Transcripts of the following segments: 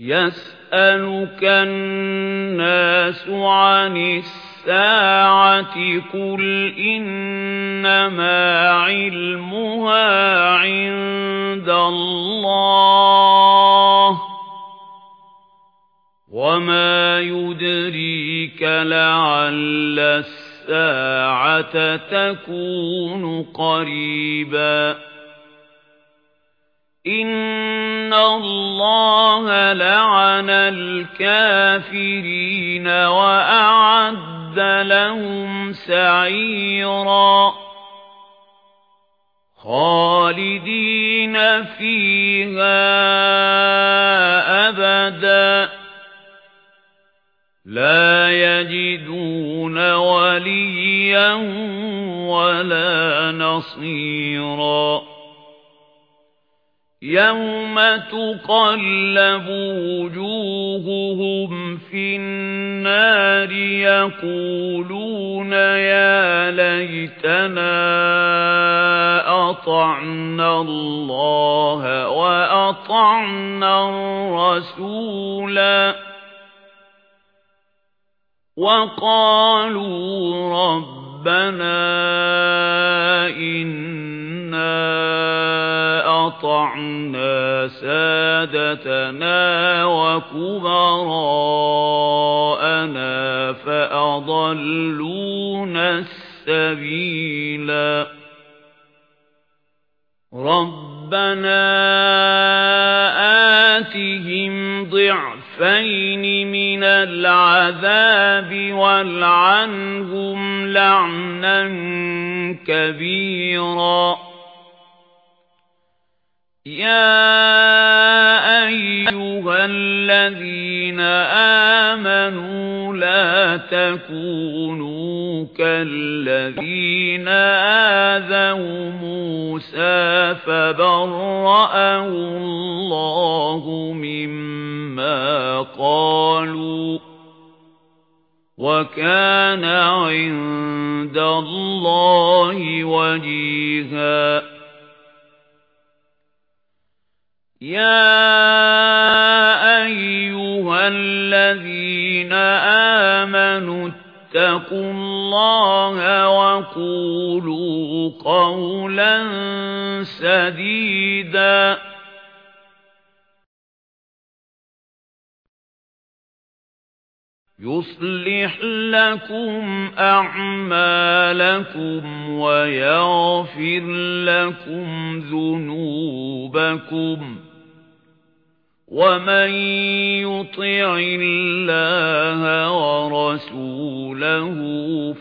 يَسْأَلُكَ النَّاسُ عَنِ السَّاعَةِ قُلْ إِنَّمَا عِلْمُهَا عِندَ اللَّهِ وَمَا يُدْرِيكَ لَعَلَّ السَّاعَةَ تَكُونُ قَرِيبًا إِنَّ اللَّهَ لَعَنَ الْكَافِرِينَ وَأَعَدَّ لَهُمْ سَعِيرًا خَالِدِينَ فِيهَا أَبَدًا لَا يَجِدُونَ وَلِيًّا وَلَا نَصِيرًا يَوْمَ تُقَلَّبُ وُجُوهُهُمْ فِي النَّارِ يَقُولُونَ يَا لَيْتَنَا أَطَعْنَا اللَّهَ وَأَطَعْنَا الرَّسُولَا وَقَالُوا رَبَّنَا إِنَّا أَطَعْنَا سَادَتَنَا وَكُبَرَاءَنَا فَأَضَلُّونَا السَّبِيلَا. رَبَّنَا آتِهِمْ ضِعْفَيْنِ مِنَ الْعَذَابِ وَالْعَنْهُمْ لَعْنًا كَبِيرًا. يَا أَيُّهَا الَّذِينَ آمَنُوا لَا تَكُونُوا كَالَّذِينَ آذَوْا مُوسَى فَبَرَّأَهُ اللَّهُ مِمَّا قَالُوا وَكَانَ عِندَ اللَّهِ وَجِيهًا يَا أَيُّهَا الَّذِينَ آمَنُوا اتَّقُوا اللَّهَ وَقُولُوا قَوْلًا سَدِيدًا يُصْلِحْ لَكُمْ أَعْمَالَكُمْ وَيَغْفِرْ لَكُمْ ذُنُوبَكُمْ وَمَن يُطِعِ اللَّهَ وَرَسُولَهُ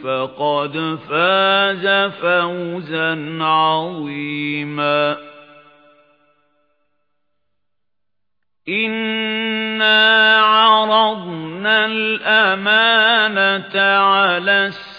فَقَدْ فَازَ فَوْزًا عَظِيمًا إِنَّا عَرَضْنَا الْأَمَانَةَ عَلَى السَّمَاوَاتِ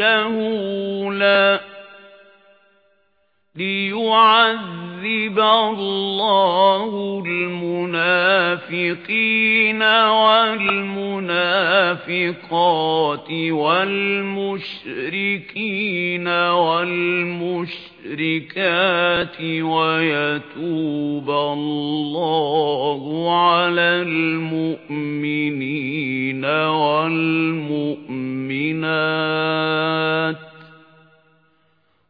جَهُولًا لِيُعَذِّبَ اللَّهُ الْمُنَافِقِينَ وَالْمُنَافِقَاتِ وَالْمُشْرِكِينَ وَالْمُشْرِكَاتِ وَيَتُوبَ اللَّهُ عَلَى الْمُؤْمِنِينَ وَالْمُؤْمِنَاتِ